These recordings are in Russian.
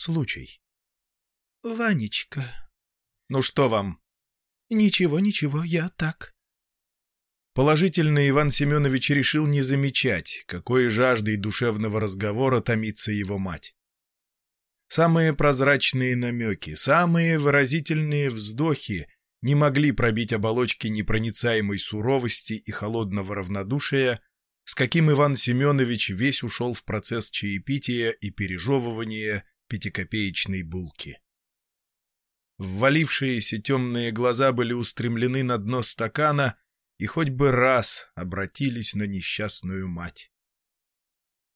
случай?» «Ванечка». «Ну что вам?» «Ничего, ничего, я так». Положительно Иван Семенович решил не замечать, какой жаждой душевного разговора томится его мать. Самые прозрачные намеки, самые выразительные вздохи не могли пробить оболочки непроницаемой суровости и холодного равнодушия, с каким Иван Семенович весь ушел в процесс чаепития и пережевывания пятикопеечной булки. Ввалившиеся темные глаза были устремлены на дно стакана и хоть бы раз обратились на несчастную мать.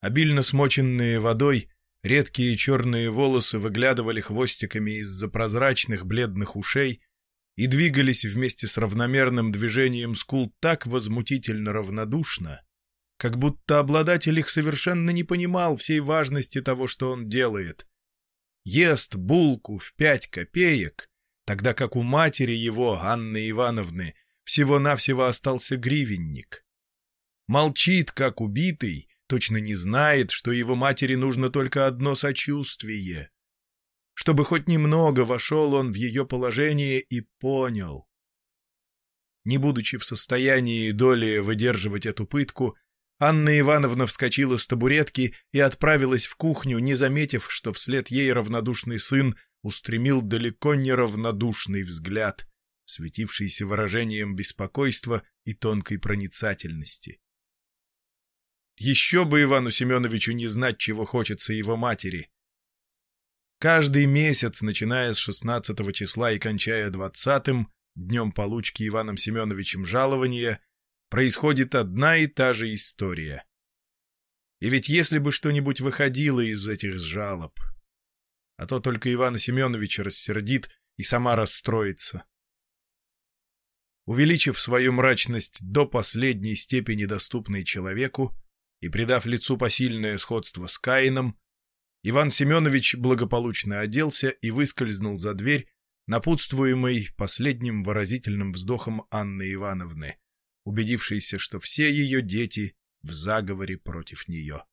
Обильно смоченные водой, редкие черные волосы выглядывали хвостиками из-за прозрачных бледных ушей и двигались вместе с равномерным движением скул так возмутительно равнодушно, как будто обладатель их совершенно не понимал всей важности того, что он делает. Ест булку в пять копеек, тогда как у матери его, Анны Ивановны, всего-навсего остался гривенник. Молчит, как убитый, точно не знает, что его матери нужно только одно сочувствие. Чтобы хоть немного вошел он в ее положение и понял. Не будучи в состоянии доли выдерживать эту пытку, Анна Ивановна вскочила с табуретки и отправилась в кухню, не заметив, что вслед ей равнодушный сын устремил далеко не равнодушный взгляд, светившийся выражением беспокойства и тонкой проницательности. Еще бы Ивану Семеновичу не знать, чего хочется его матери. Каждый месяц, начиная с 16 числа и кончая 20 днем получки Иваном Семеновичем жалования, происходит одна и та же история. И ведь если бы что-нибудь выходило из этих жалоб, а то только Ивана Семеновича рассердит и сама расстроится. Увеличив свою мрачность до последней степени доступной человеку и придав лицу посильное сходство с Каином, Иван Семенович благополучно оделся и выскользнул за дверь, напутствуемый последним выразительным вздохом Анны Ивановны, убедившейся, что все ее дети в заговоре против нее.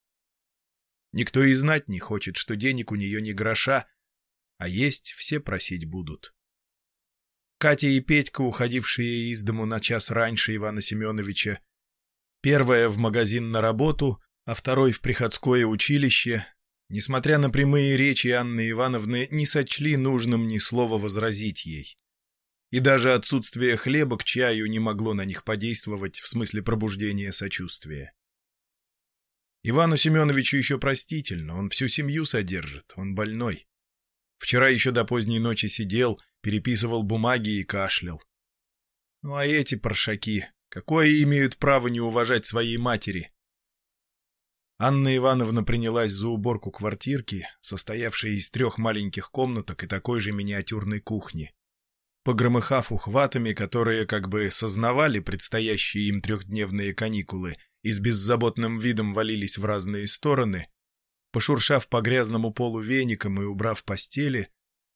Никто и знать не хочет, что денег у нее не гроша, а есть все просить будут. Катя и Петька, уходившие из дому на час раньше Ивана Семеновича, первая в магазин на работу, а второй в приходское училище, несмотря на прямые речи Анны Ивановны, не сочли нужным ни слова возразить ей. И даже отсутствие хлеба к чаю не могло на них подействовать в смысле пробуждения сочувствия. Ивану Семеновичу еще простительно, он всю семью содержит, он больной. Вчера еще до поздней ночи сидел, переписывал бумаги и кашлял. Ну а эти паршаки, какое имеют право не уважать своей матери? Анна Ивановна принялась за уборку квартирки, состоявшей из трех маленьких комнаток и такой же миниатюрной кухни. Погромыхав ухватами, которые как бы сознавали предстоящие им трехдневные каникулы и с беззаботным видом валились в разные стороны, пошуршав по грязному полу веником и убрав постели,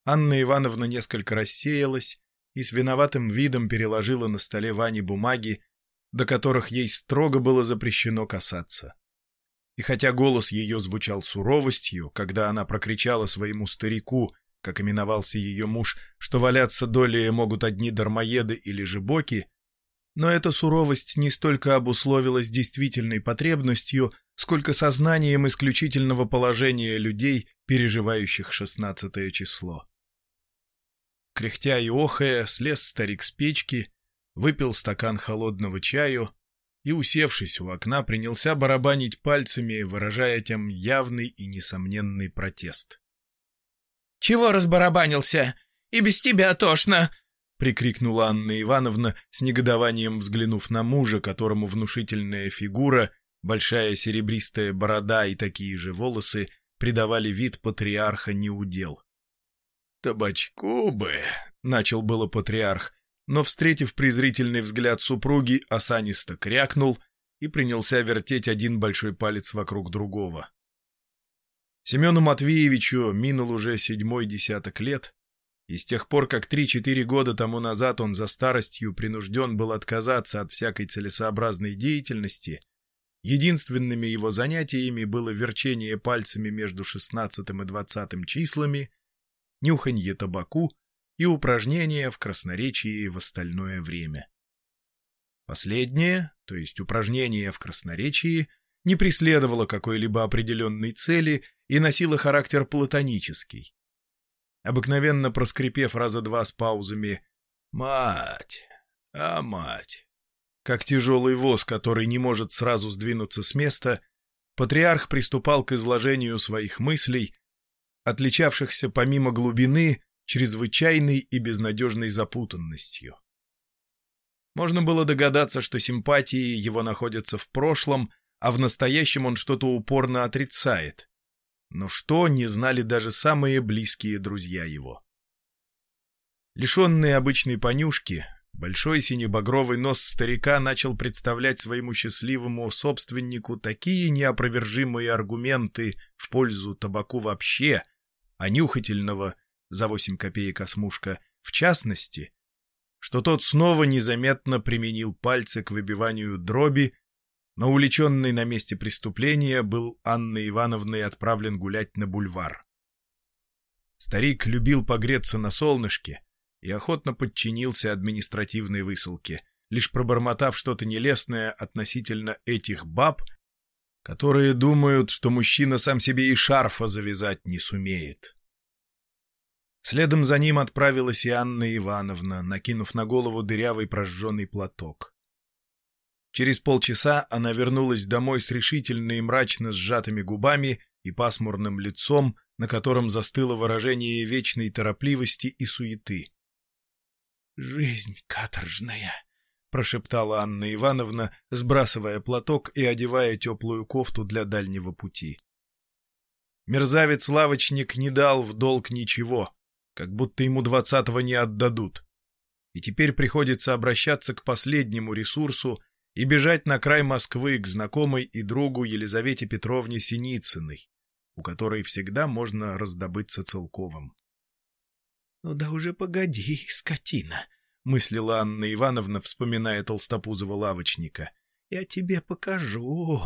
Анна Ивановна несколько рассеялась и с виноватым видом переложила на столе Вани бумаги, до которых ей строго было запрещено касаться. И хотя голос ее звучал суровостью, когда она прокричала своему старику, как именовался ее муж, что валяться долее могут одни дармоеды или же боки, но эта суровость не столько обусловилась действительной потребностью, сколько сознанием исключительного положения людей, переживающих шестнадцатое число. Кряхтя и охая, слез старик с печки, выпил стакан холодного чаю и, усевшись у окна, принялся барабанить пальцами, выражая тем явный и несомненный протест. — Чего разбарабанился? И без тебя тошно! — прикрикнула Анна Ивановна, с негодованием взглянув на мужа, которому внушительная фигура, большая серебристая борода и такие же волосы придавали вид патриарха неудел. «Табачку бы!» — начал было патриарх, но, встретив презрительный взгляд супруги, осанисто крякнул и принялся вертеть один большой палец вокруг другого. Семену Матвеевичу минул уже седьмой десяток лет, и с тех пор, как три-четыре года тому назад он за старостью принужден был отказаться от всякой целесообразной деятельности, Единственными его занятиями было верчение пальцами между шестнадцатым и двадцатым числами, нюханье табаку и упражнения в красноречии в остальное время. Последнее, то есть упражнение в красноречии, не преследовало какой-либо определенной цели и носило характер платонический. Обыкновенно проскрипев раза два с паузами «Мать! А мать!» Как тяжелый воз, который не может сразу сдвинуться с места, патриарх приступал к изложению своих мыслей, отличавшихся помимо глубины чрезвычайной и безнадежной запутанностью. Можно было догадаться, что симпатии его находятся в прошлом, а в настоящем он что-то упорно отрицает. Но что, не знали даже самые близкие друзья его. Лишенные обычной понюшки, Большой синебагровый нос старика начал представлять своему счастливому собственнику такие неопровержимые аргументы в пользу табаку вообще, а нюхательного за восемь копеек осмушка в частности, что тот снова незаметно применил пальцы к выбиванию дроби, но уличенный на месте преступления был Анной Ивановной отправлен гулять на бульвар. Старик любил погреться на солнышке, и охотно подчинился административной высылке, лишь пробормотав что-то нелестное относительно этих баб, которые думают, что мужчина сам себе и шарфа завязать не сумеет. Следом за ним отправилась и Анна Ивановна, накинув на голову дырявый прожженный платок. Через полчаса она вернулась домой с решительно и мрачно сжатыми губами и пасмурным лицом, на котором застыло выражение вечной торопливости и суеты. «Жизнь каторжная», — прошептала Анна Ивановна, сбрасывая платок и одевая теплую кофту для дальнего пути. Мерзавец-лавочник не дал в долг ничего, как будто ему двадцатого не отдадут. И теперь приходится обращаться к последнему ресурсу и бежать на край Москвы к знакомой и другу Елизавете Петровне Синицыной, у которой всегда можно раздобыться целковым. «Ну да уже погоди, скотина!» — мыслила Анна Ивановна, вспоминая толстопузого лавочника. «Я тебе покажу!»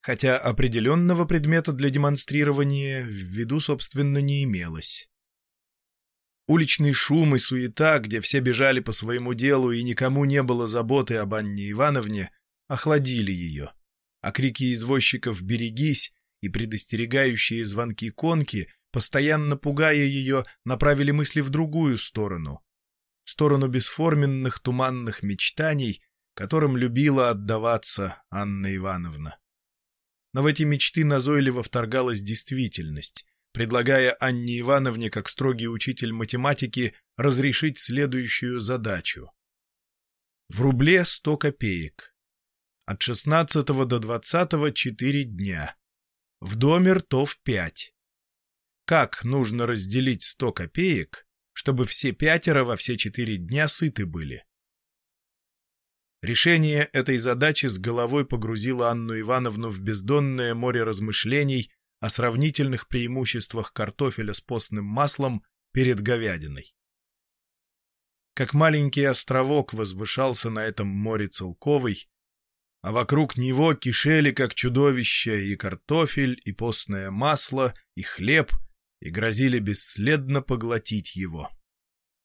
Хотя определенного предмета для демонстрирования в виду, собственно, не имелось. Уличный шум и суета, где все бежали по своему делу и никому не было заботы об Анне Ивановне, охладили ее, а крики извозчиков «берегись» и предостерегающие звонки конки постоянно пугая ее, направили мысли в другую сторону. В сторону бесформенных туманных мечтаний, которым любила отдаваться Анна Ивановна. Но в эти мечты назойливо вторгалась действительность, предлагая Анне Ивановне, как строгий учитель математики, разрешить следующую задачу. В рубле сто копеек. От шестнадцатого до двадцатого четыре дня. В доме ртов пять как нужно разделить сто копеек, чтобы все пятеро во все четыре дня сыты были. Решение этой задачи с головой погрузило Анну Ивановну в бездонное море размышлений о сравнительных преимуществах картофеля с постным маслом перед говядиной. Как маленький островок возвышался на этом море целковый, а вокруг него кишели, как чудовища, и картофель, и постное масло, и хлеб, и грозили бесследно поглотить его.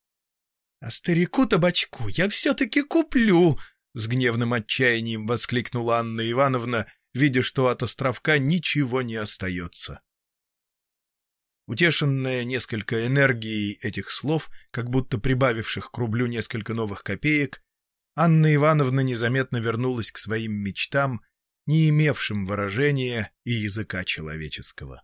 — А старику табачку я все-таки куплю! — с гневным отчаянием воскликнула Анна Ивановна, видя, что от островка ничего не остается. Утешенная несколько энергией этих слов, как будто прибавивших к рублю несколько новых копеек, Анна Ивановна незаметно вернулась к своим мечтам, не имевшим выражения и языка человеческого.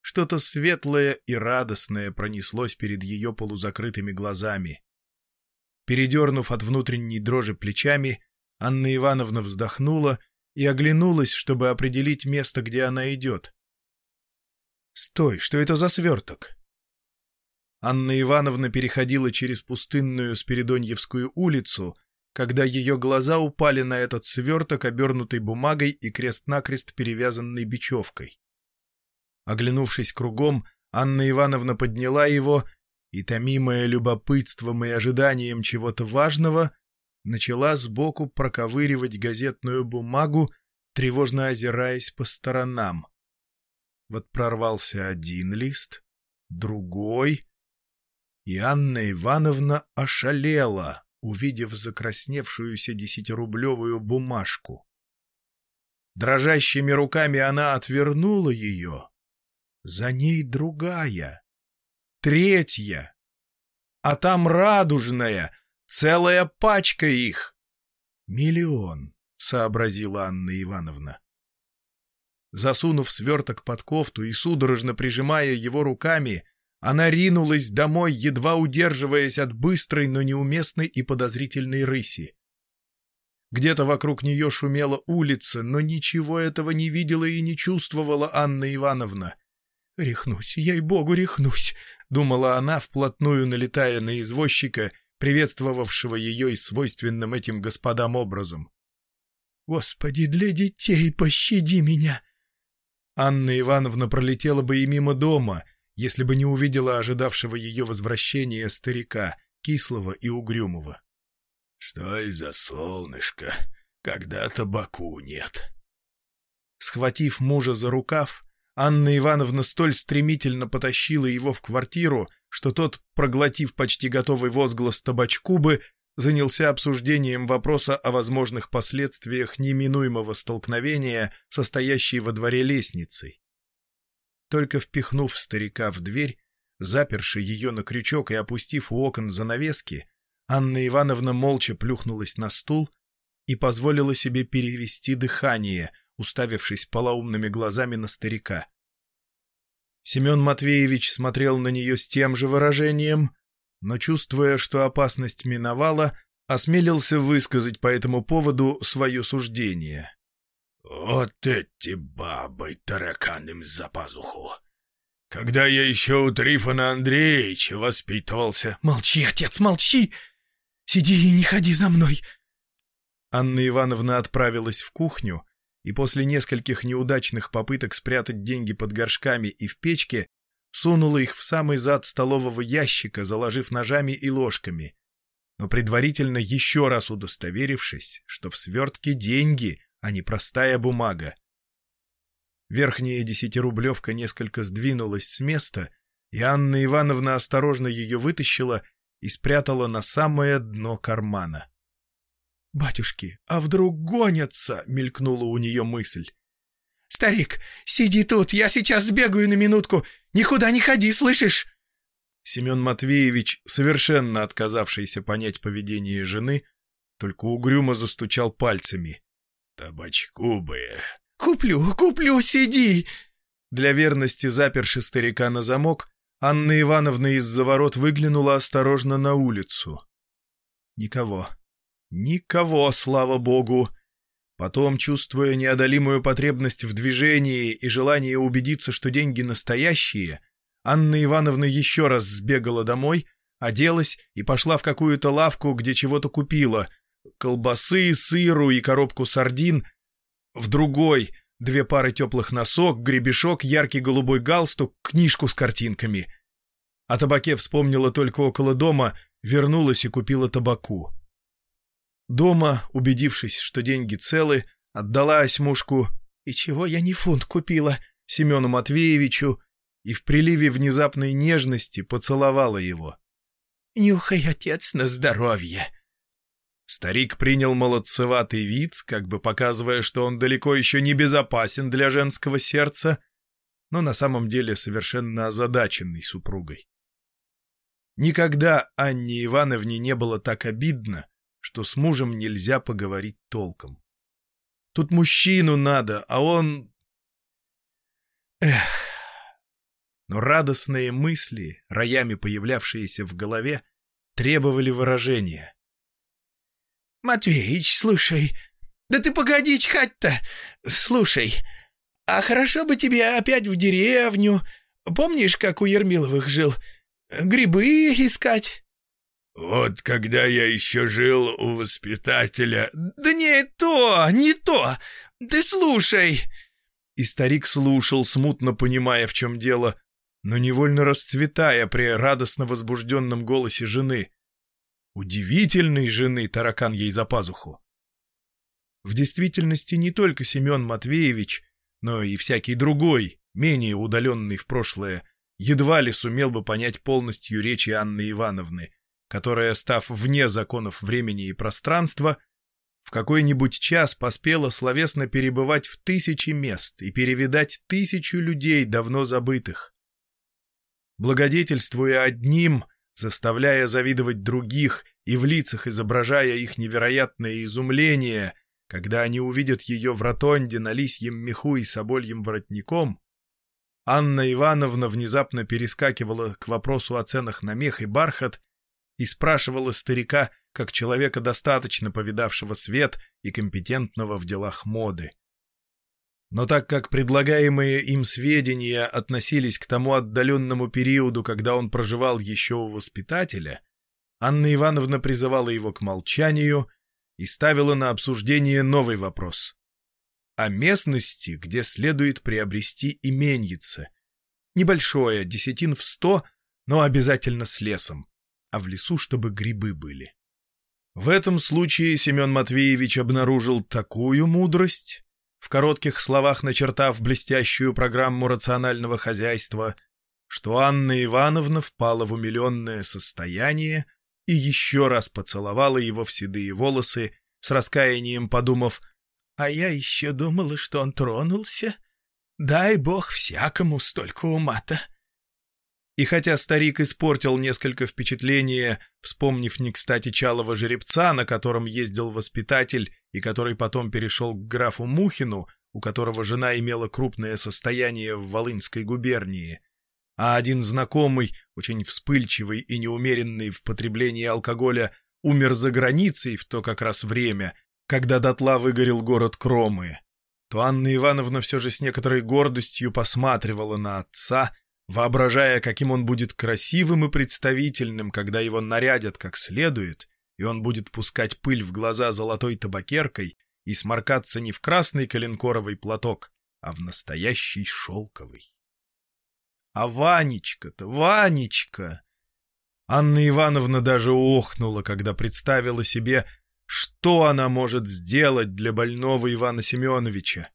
Что-то светлое и радостное пронеслось перед ее полузакрытыми глазами. Передернув от внутренней дрожи плечами, Анна Ивановна вздохнула и оглянулась, чтобы определить место, где она идет. «Стой, что это за сверток?» Анна Ивановна переходила через пустынную Спиридоньевскую улицу, когда ее глаза упали на этот сверток, обернутый бумагой и крест-накрест перевязанный бечевкой. Оглянувшись кругом, Анна Ивановна подняла его и, томимая любопытством и ожиданием чего-то важного, начала сбоку проковыривать газетную бумагу, тревожно озираясь по сторонам. Вот прорвался один лист, другой, и Анна Ивановна ошалела, увидев закрасневшуюся десятирублевую бумажку. Дрожащими руками она отвернула ее. За ней другая, третья, а там радужная, целая пачка их. Миллион, сообразила Анна Ивановна. Засунув сверток под кофту и судорожно прижимая его руками, она ринулась домой, едва удерживаясь от быстрой, но неуместной и подозрительной рыси. Где-то вокруг нее шумела улица, но ничего этого не видела и не чувствовала Анна Ивановна. «Рехнусь, ей-богу, рехнусь!» — думала она, вплотную налетая на извозчика, приветствовавшего ее и свойственным этим господам образом. «Господи, для детей пощади меня!» Анна Ивановна пролетела бы и мимо дома, если бы не увидела ожидавшего ее возвращения старика, кислого и угрюмого. «Что из-за солнышко, когда табаку нет?» Схватив мужа за рукав, Анна Ивановна столь стремительно потащила его в квартиру, что тот, проглотив почти готовый возглас табачкубы, занялся обсуждением вопроса о возможных последствиях неминуемого столкновения, состоящей во дворе лестницей. Только впихнув старика в дверь, заперши ее на крючок и опустив у окон занавески, Анна Ивановна молча плюхнулась на стул и позволила себе перевести дыхание, уставившись полоумными глазами на старика. Семен Матвеевич смотрел на нее с тем же выражением, но, чувствуя, что опасность миновала, осмелился высказать по этому поводу свое суждение. «Вот эти бабы тараканым за пазуху! Когда я еще у Трифона Андреевича воспитывался...» «Молчи, отец, молчи! Сиди и не ходи за мной!» Анна Ивановна отправилась в кухню, и после нескольких неудачных попыток спрятать деньги под горшками и в печке, сунула их в самый зад столового ящика, заложив ножами и ложками, но предварительно еще раз удостоверившись, что в свертке деньги, а не простая бумага. Верхняя десятирублевка несколько сдвинулась с места, и Анна Ивановна осторожно ее вытащила и спрятала на самое дно кармана. «Батюшки, а вдруг гонятся?» — мелькнула у нее мысль. «Старик, сиди тут, я сейчас сбегаю на минутку. Никуда не ходи, слышишь?» Семен Матвеевич, совершенно отказавшийся понять поведение жены, только угрюмо застучал пальцами. «Табачку бы!» «Куплю, куплю, сиди!» Для верности заперши старика на замок, Анна Ивановна из-за ворот выглянула осторожно на улицу. Никого. Никого, слава богу. Потом, чувствуя неодолимую потребность в движении и желание убедиться, что деньги настоящие, Анна Ивановна еще раз сбегала домой, оделась и пошла в какую-то лавку, где чего-то купила. Колбасы, сыру и коробку сардин. В другой — две пары теплых носок, гребешок, яркий голубой галстук, книжку с картинками. О табаке вспомнила только около дома, вернулась и купила табаку. Дома, убедившись, что деньги целы, отдала осьмушку «И чего я не фунт купила?» Семену Матвеевичу и в приливе внезапной нежности поцеловала его. «Нюхай, отец, на здоровье!» Старик принял молодцеватый вид, как бы показывая, что он далеко еще не безопасен для женского сердца, но на самом деле совершенно озадаченный супругой. Никогда Анне Ивановне не было так обидно, что с мужем нельзя поговорить толком. Тут мужчину надо, а он... Эх... Но радостные мысли, роями появлявшиеся в голове, требовали выражения. «Матвеич, слушай, да ты погоди чхать-то! Слушай, а хорошо бы тебе опять в деревню. Помнишь, как у Ермиловых жил? Грибы искать?» «Вот когда я еще жил у воспитателя...» «Да не то, не то! Ты слушай!» И старик слушал, смутно понимая, в чем дело, но невольно расцветая при радостно возбужденном голосе жены. Удивительной жены таракан ей за пазуху. В действительности не только Семен Матвеевич, но и всякий другой, менее удаленный в прошлое, едва ли сумел бы понять полностью речи Анны Ивановны, которая, став вне законов времени и пространства, в какой-нибудь час поспела словесно перебывать в тысячи мест и перевидать тысячу людей, давно забытых. Благодетельствуя одним, заставляя завидовать других и в лицах изображая их невероятное изумление, когда они увидят ее в ротонде на лисьем меху и собольем воротником, Анна Ивановна внезапно перескакивала к вопросу о ценах на мех и бархат и спрашивала старика, как человека достаточно повидавшего свет и компетентного в делах моды. Но так как предлагаемые им сведения относились к тому отдаленному периоду, когда он проживал еще у воспитателя, Анна Ивановна призывала его к молчанию и ставила на обсуждение новый вопрос. О местности, где следует приобрести именьице. Небольшое, десятин в сто, но обязательно с лесом, а в лесу, чтобы грибы были. В этом случае Семен Матвеевич обнаружил такую мудрость, в коротких словах начертав блестящую программу рационального хозяйства, что Анна Ивановна впала в умиленное состояние и еще раз поцеловала его в седые волосы, с раскаянием подумав, «А я еще думала, что он тронулся. Дай бог всякому столько ума-то». И хотя старик испортил несколько впечатления, вспомнив не кстати чалого жеребца, на котором ездил воспитатель и который потом перешел к графу Мухину, у которого жена имела крупное состояние в Волынской губернии, а один знакомый, очень вспыльчивый и неумеренный в потреблении алкоголя, умер за границей в то как раз время, когда дотла выгорел город Кромы, то Анна Ивановна все же с некоторой гордостью посматривала на отца, воображая, каким он будет красивым и представительным, когда его нарядят как следует, и он будет пускать пыль в глаза золотой табакеркой и сморкаться не в красный коленкоровый платок, а в настоящий шелковый. А Ванечка-то, Ванечка! Анна Ивановна даже охнула, когда представила себе, что она может сделать для больного Ивана Семеновича.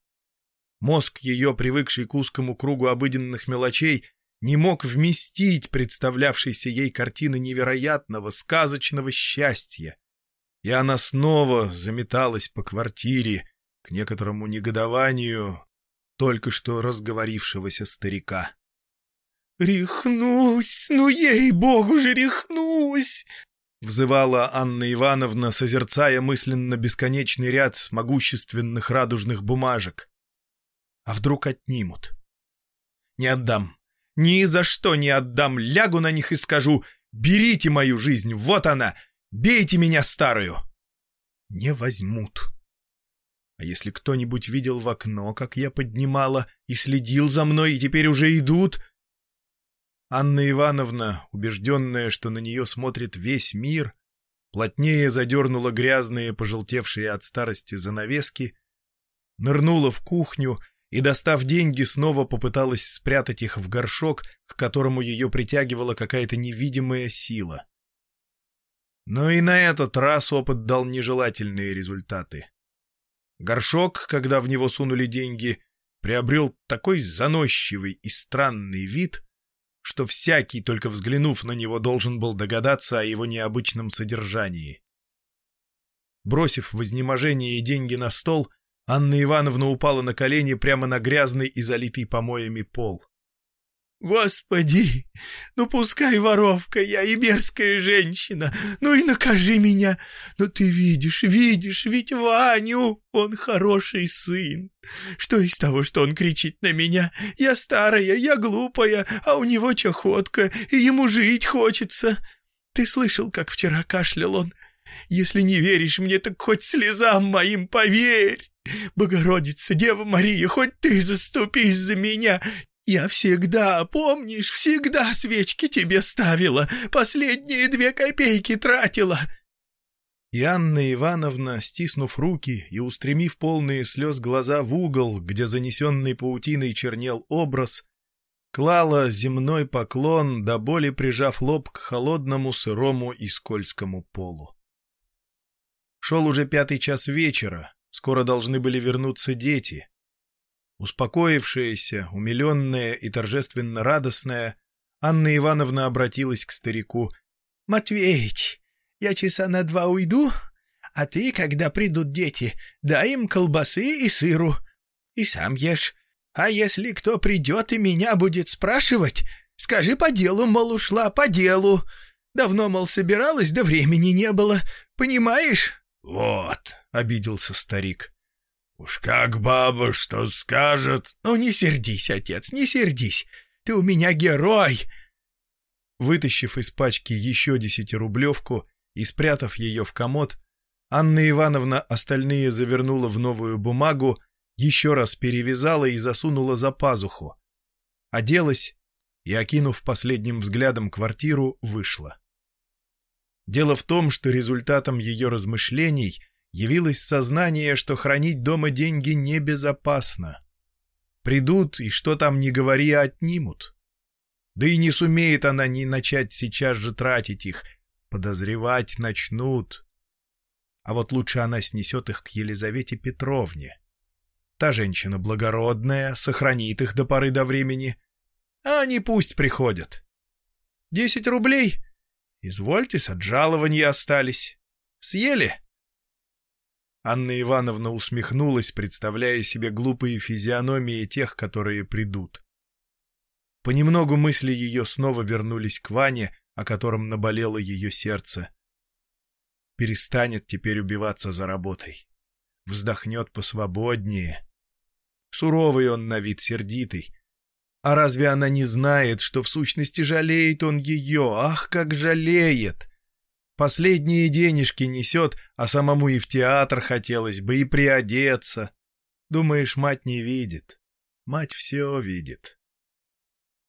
Мозг ее, привыкший к узкому кругу обыденных мелочей, не мог вместить представлявшейся ей картины невероятного, сказочного счастья. И она снова заметалась по квартире к некоторому негодованию только что разговорившегося старика. «Рехнусь! Ну, ей-богу же, рехнусь!» — взывала Анна Ивановна, созерцая мысленно бесконечный ряд могущественных радужных бумажек. «А вдруг отнимут?» «Не отдам. Ни за что не отдам, лягу на них и скажу «Берите мою жизнь, вот она! Бейте меня, старую!» Не возьмут. А если кто-нибудь видел в окно, как я поднимала, и следил за мной, и теперь уже идут... Анна Ивановна, убежденная, что на нее смотрит весь мир, плотнее задернула грязные, пожелтевшие от старости занавески, нырнула в кухню и, достав деньги, снова попыталась спрятать их в горшок, к которому ее притягивала какая-то невидимая сила. Но и на этот раз опыт дал нежелательные результаты. Горшок, когда в него сунули деньги, приобрел такой заносчивый и странный вид, что всякий, только взглянув на него, должен был догадаться о его необычном содержании. Бросив в изнеможении деньги на стол, Анна Ивановна упала на колени прямо на грязный и залитый помоями пол. «Господи! Ну, пускай воровка я и мерзкая женщина, ну и накажи меня! Но ты видишь, видишь, ведь Ваню, он хороший сын. Что из того, что он кричит на меня? Я старая, я глупая, а у него чахотка, и ему жить хочется. Ты слышал, как вчера кашлял он? Если не веришь мне, так хоть слезам моим поверь!» Богородица, Дева Мария, хоть ты заступись за меня. Я всегда, помнишь, всегда свечки тебе ставила, последние две копейки тратила». И Анна Ивановна, стиснув руки и устремив полные слез глаза в угол, где занесенный паутиной чернел образ, клала земной поклон, до боли прижав лоб к холодному, сырому и скользкому полу. Шел уже пятый час вечера, скоро должны были вернуться дети. Успокоившаяся, умиленная и торжественно радостная, Анна Ивановна обратилась к старику. — Матвеич, я часа на два уйду, а ты, когда придут дети, дай им колбасы и сыру. И сам ешь. А если кто придет и меня будет спрашивать, скажи по делу, мол, ушла, по делу. Давно, мол, собиралась, да времени не было. Понимаешь? — Вот, — обиделся старик. — Уж как баба что скажет. — Ну, не сердись, отец, не сердись. Ты у меня герой. Вытащив из пачки еще десятирублевку и спрятав ее в комод, Анна Ивановна остальные завернула в новую бумагу еще раз перевязала и засунула за пазуху. Оделась и, окинув последним взглядом квартиру, вышла. Дело в том, что результатом ее размышлений явилось сознание, что хранить дома деньги небезопасно. Придут, и что там не говори, отнимут. Да и не сумеет она не начать сейчас же тратить их. Подозревать начнут. А вот лучше она снесет их к Елизавете Петровне. Та женщина благородная, сохранит их до поры до времени. А они пусть приходят. Десять рублей? Извольте, с отжалования остались. Съели?» Анна Ивановна усмехнулась, представляя себе глупые физиономии тех, которые придут. Понемногу мысли ее снова вернулись к Ване, о котором наболело ее сердце. Перестанет теперь убиваться за работой. Вздохнет посвободнее. Суровый он на вид, сердитый. А разве она не знает, что в сущности жалеет он ее? Ах, как жалеет! Последние денежки несет, а самому и в театр хотелось бы, и приодеться. Думаешь, мать не видит? Мать все видит.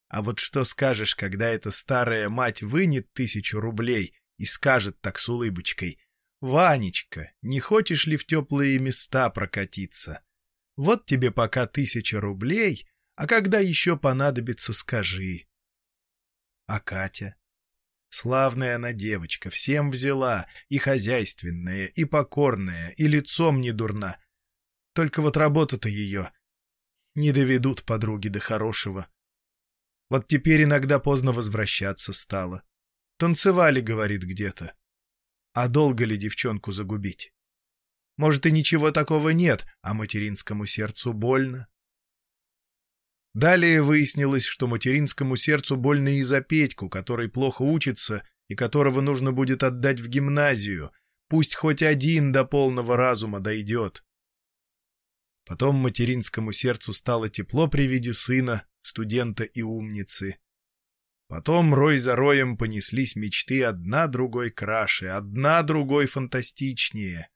А вот что скажешь, когда эта старая мать вынет тысячу рублей и скажет так с улыбочкой, «Ванечка, не хочешь ли в теплые места прокатиться?» Вот тебе пока тысяча рублей, а когда еще понадобится, скажи. А Катя? Славная она девочка, всем взяла, и хозяйственная, и покорная, и лицом не дурна. Только вот работа-то ее не доведут подруги до хорошего. Вот теперь иногда поздно возвращаться стало. Танцевали, говорит, где-то. А долго ли девчонку загубить? Может, и ничего такого нет, а материнскому сердцу больно. Далее выяснилось, что материнскому сердцу больно и за Петьку, который плохо учится и которого нужно будет отдать в гимназию, пусть хоть один до полного разума дойдет. Потом материнскому сердцу стало тепло при виде сына, студента и умницы. Потом рой за роем понеслись мечты одна другой краше, одна другой фантастичнее.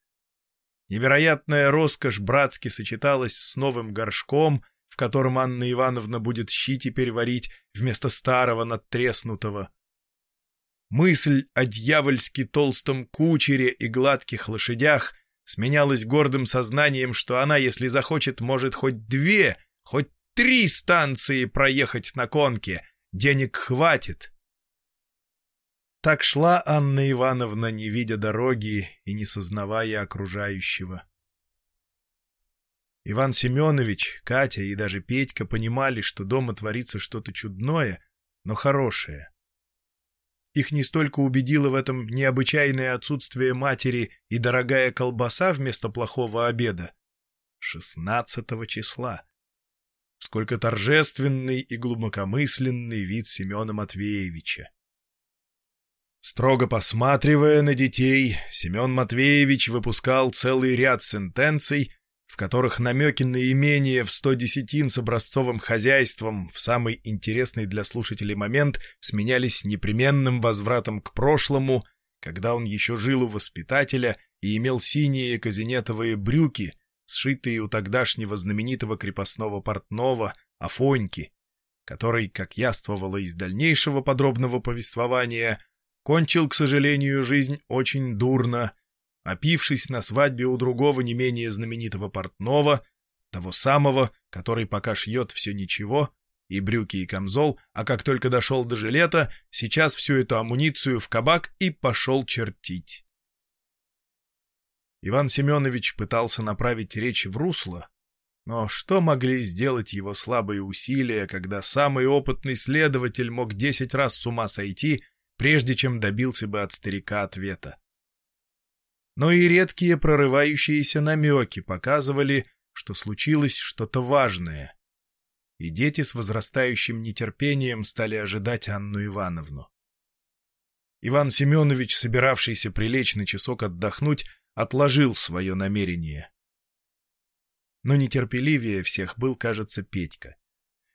Невероятная роскошь братски сочеталась с новым горшком, в котором Анна Ивановна будет щи теперь варить вместо старого надтреснутого. Мысль о дьявольски толстом кучере и гладких лошадях сменялась гордым сознанием, что она, если захочет, может хоть две, хоть три станции проехать на конке, денег хватит. Так шла Анна Ивановна, не видя дороги и не сознавая окружающего. Иван Семенович, Катя и даже Петька понимали, что дома творится что-то чудное, но хорошее. Их не столько убедило в этом необычайное отсутствие матери и дорогая колбаса вместо плохого обеда, шестнадцатого числа, сколько торжественный и глубокомысленный вид Семена Матвеевича. Строго посматривая на детей, Семен Матвеевич выпускал целый ряд сентенций, в которых намеки на имение в сто десятин с образцовым хозяйством в самый интересный для слушателей момент сменялись непременным возвратом к прошлому, когда он еще жил у воспитателя и имел синие казинетовые брюки, сшитые у тогдашнего знаменитого крепостного портного Афоньки, который, как яствовало из дальнейшего подробного повествования, Кончил, к сожалению, жизнь очень дурно, опившись на свадьбе у другого не менее знаменитого портного, того самого, который пока шьет все ничего, и брюки и камзол, а как только дошел до жилета, сейчас всю эту амуницию в кабак и пошел чертить. Иван Семенович пытался направить речь в русло, но что могли сделать его слабые усилия, когда самый опытный следователь мог десять раз с ума сойти, прежде чем добился бы от старика ответа? Но и редкие прорывающиеся намеки показывали, что случилось что-то важное, и дети с возрастающим нетерпением стали ожидать Анну Ивановну. Иван Семенович, собиравшийся прилечь на часок отдохнуть, отложил свое намерение. Но нетерпеливее всех был, кажется, Петька.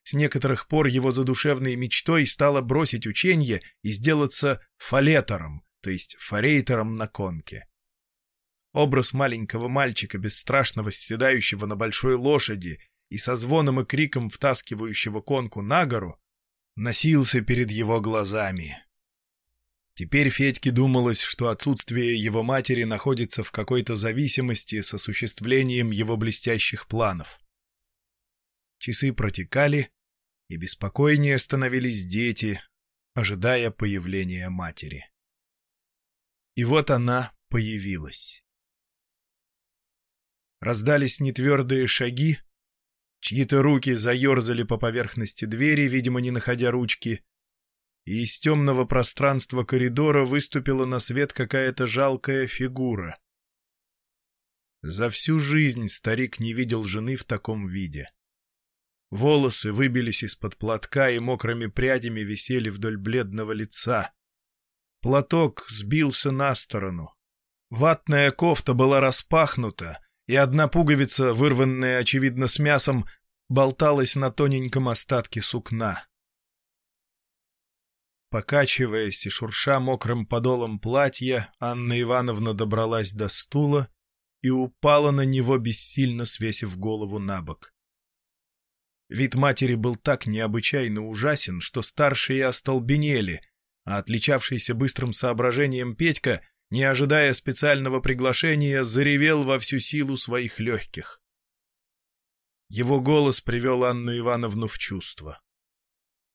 С некоторых пор его задушевной мечтой стало бросить ученье и сделаться фалетором, то есть форейтером на конке. Образ маленького мальчика, бесстрашно восседающего на большой лошади и со звоном и криком втаскивающего конку на гору, носился перед его глазами. Теперь Федьке думалось, что отсутствие его матери находится в какой-то зависимости с осуществлением его блестящих планов. Часы протекали, и беспокойнее становились дети, ожидая появления матери. И вот она появилась. Раздались нетвердые шаги, чьи-то руки заерзали по поверхности двери, видимо, не находя ручки, и из темного пространства коридора выступила на свет какая-то жалкая фигура. За всю жизнь старик не видел жены в таком виде. Волосы выбились из-под платка и мокрыми прядями висели вдоль бледного лица. Платок сбился на сторону. Ватная кофта была распахнута, и одна пуговица, вырванная, очевидно, с мясом, болталась на тоненьком остатке сукна. Покачиваясь и шурша мокрым подолом платья, Анна Ивановна добралась до стула и упала на него, бессильно свесив голову на бок. Вид матери был так необычайно ужасен, что старшие остолбенели, а отличавшийся быстрым соображением Петька, не ожидая специального приглашения, заревел во всю силу своих легких. Его голос привел Анну Ивановну в чувство.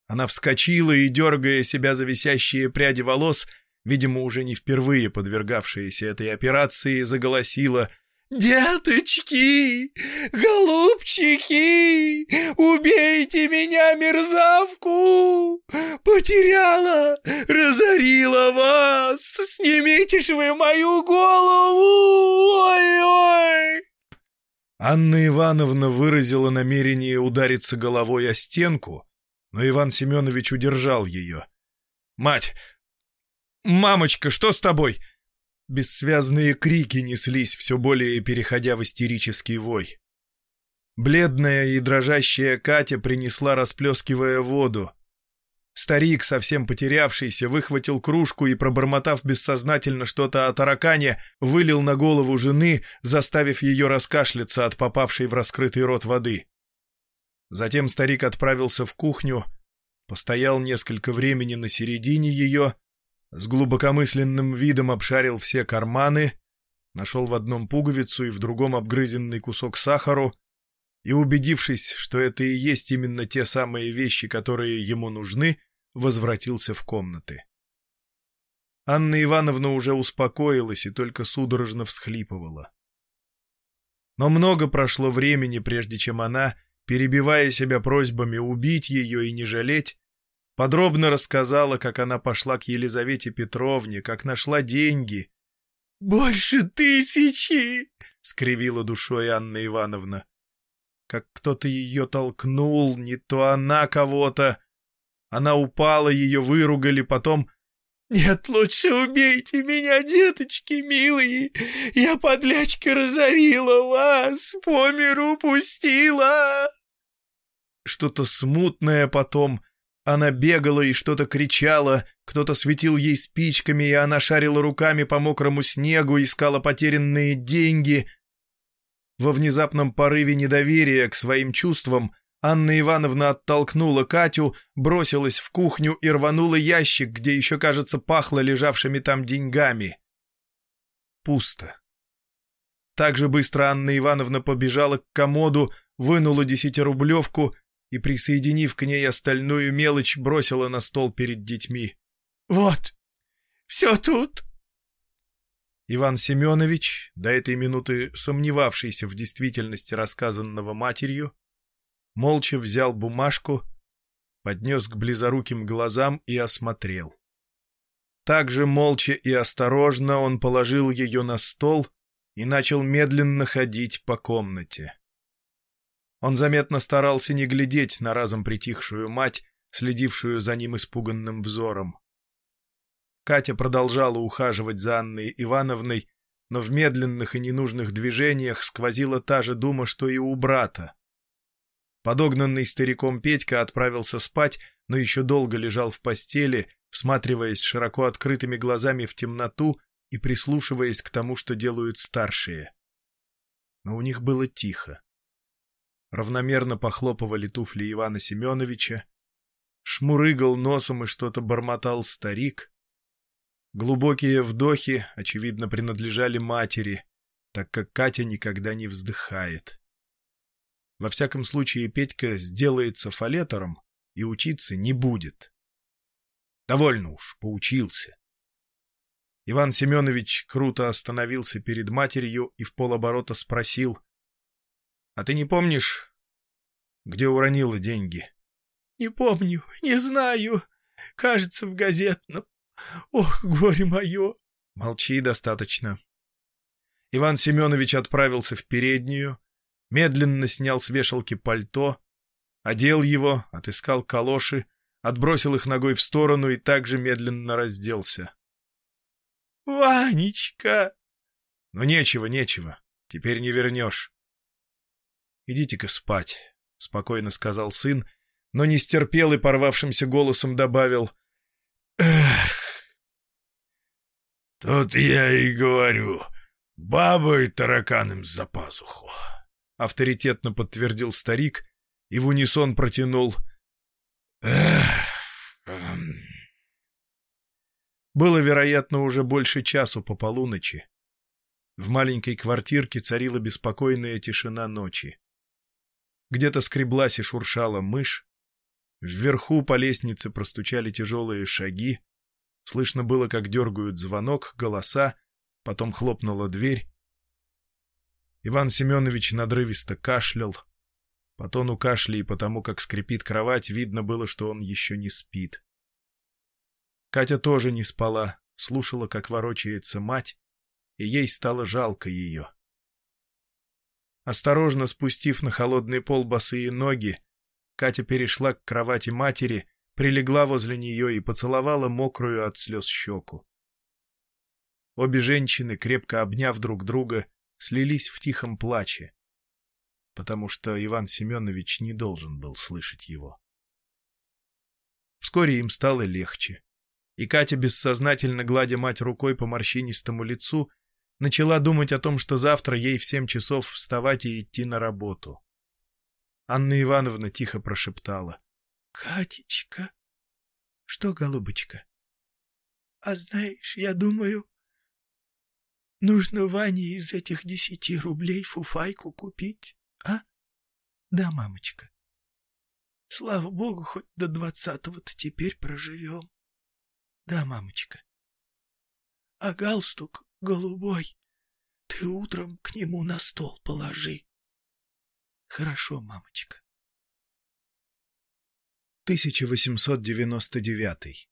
Она вскочила и, дергая себя за висящие пряди волос, видимо, уже не впервые подвергавшаяся этой операции, заголосила «Деточки! Голубчики! Убейте меня, мерзавку! Потеряла, разорила вас! Снимите ж вы мою голову! Ой-ой!» Анна Ивановна выразила намерение удариться головой о стенку, но Иван Семенович удержал ее. «Мать! Мамочка, что с тобой?» Бессвязные крики неслись, все более переходя в истерический вой. Бледная и дрожащая Катя принесла, расплескивая воду. Старик, совсем потерявшийся, выхватил кружку и, пробормотав бессознательно что-то о таракане, вылил на голову жены, заставив ее раскашляться от попавшей в раскрытый рот воды. Затем старик отправился в кухню, постоял несколько времени на середине ее, с глубокомысленным видом обшарил все карманы, нашел в одном пуговицу и в другом обгрызенный кусок сахару, и, убедившись, что это и есть именно те самые вещи, которые ему нужны, возвратился в комнаты. Анна Ивановна уже успокоилась и только судорожно всхлипывала. Но много прошло времени, прежде чем она перебивая себя просьбами убить ее и не жалеть, подробно рассказала, как она пошла к Елизавете Петровне, как нашла деньги. «Больше тысячи!» — скривила душой Анна Ивановна. Как кто-то ее толкнул, не то она кого-то. Она упала, ее выругали, потом... «Нет, лучше убейте меня, деточки милые! Я, подлячка, разорила вас, по миру пустила!» что-то смутное потом. Она бегала и что-то кричала, кто-то светил ей спичками, и она шарила руками по мокрому снегу, искала потерянные деньги. Во внезапном порыве недоверия к своим чувствам Анна Ивановна оттолкнула Катю, бросилась в кухню и рванула ящик, где еще, кажется, пахло лежавшими там деньгами. Пусто. Так же быстро Анна Ивановна побежала к комоду, вынула десятирублевку и, присоединив к ней остальную мелочь, бросила на стол перед детьми. «Вот, все тут!» Иван Семенович, до этой минуты сомневавшийся в действительности рассказанного матерью, молча взял бумажку, поднес к близоруким глазам и осмотрел. Также молча и осторожно он положил ее на стол и начал медленно ходить по комнате. Он заметно старался не глядеть на разом притихшую мать, следившую за ним испуганным взором. Катя продолжала ухаживать за Анной Ивановной, но в медленных и ненужных движениях сквозила та же дума, что и у брата. Подогнанный стариком Петька отправился спать, но еще долго лежал в постели, всматриваясь широко открытыми глазами в темноту и прислушиваясь к тому, что делают старшие. Но у них было тихо. Равномерно похлопывали туфли Ивана Семеновича, шмурыгал носом и что-то бормотал старик. Глубокие вдохи, очевидно, принадлежали матери, так как Катя никогда не вздыхает. Во всяком случае, Петька сделается фалетором и учиться не будет. Довольно уж, поучился. Иван Семенович круто остановился перед матерью и в полоборота спросил. — А ты не помнишь, где уронила деньги? — Не помню, не знаю. Кажется, в газетном. Ох, горе мое! Молчи достаточно. Иван Семенович отправился в переднюю, медленно снял с вешалки пальто, одел его, отыскал калоши, отбросил их ногой в сторону и также медленно разделся. «Ванечка!» «Ну нечего, нечего, теперь не вернешь». «Идите-ка спать», — спокойно сказал сын, но не стерпел и порвавшимся голосом добавил. «Эх, «Тут я и говорю, бабой тараканом за пазуху», — авторитетно подтвердил старик и в унисон протянул. «Эх...» эм». Было, вероятно, уже больше часу по полуночи. В маленькой квартирке царила беспокойная тишина ночи. Где-то скреблась и шуршала мышь. Вверху по лестнице простучали тяжелые шаги. Слышно было, как дергают звонок, голоса, потом хлопнула дверь. Иван Семенович надрывисто кашлял. По тону кашля и потому, как скрипит кровать, видно было, что он еще не спит. Катя тоже не спала, слушала, как ворочается мать, и ей стало жалко ее. Осторожно спустив на холодный пол босые ноги, Катя перешла к кровати матери прилегла возле нее и поцеловала мокрую от слез щеку. Обе женщины, крепко обняв друг друга, слились в тихом плаче, потому что Иван Семенович не должен был слышать его. Вскоре им стало легче, и Катя, бессознательно гладя мать рукой по морщинистому лицу, начала думать о том, что завтра ей в семь часов вставать и идти на работу. Анна Ивановна тихо прошептала. — Катечка. — Что, голубочка? — А знаешь, я думаю, нужно Ване из этих десяти рублей фуфайку купить, а? — Да, мамочка. — Слава богу, хоть до двадцатого-то теперь проживем. — Да, мамочка. — А галстук голубой ты утром к нему на стол положи. — Хорошо, мамочка. 1899